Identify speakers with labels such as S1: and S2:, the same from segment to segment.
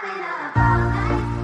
S1: been up all night,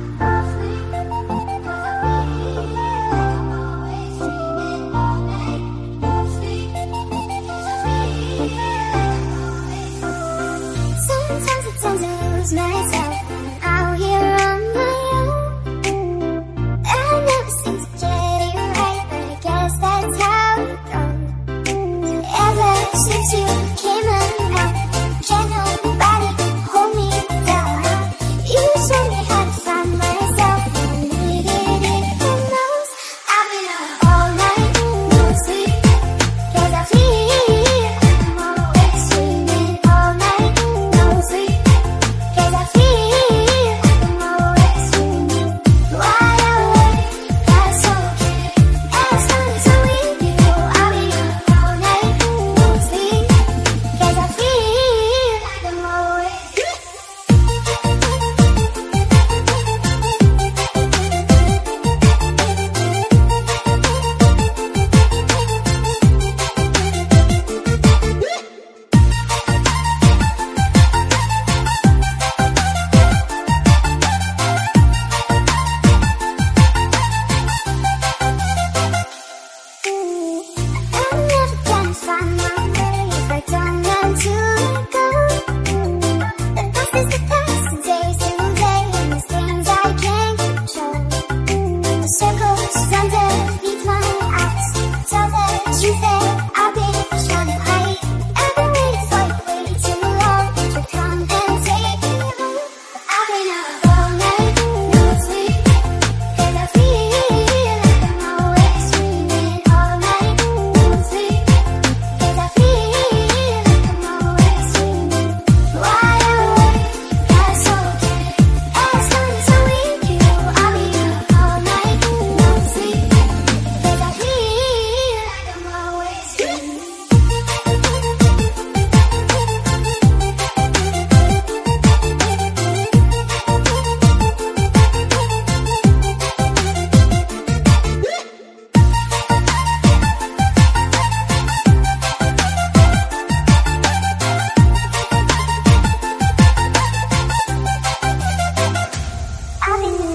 S2: morning.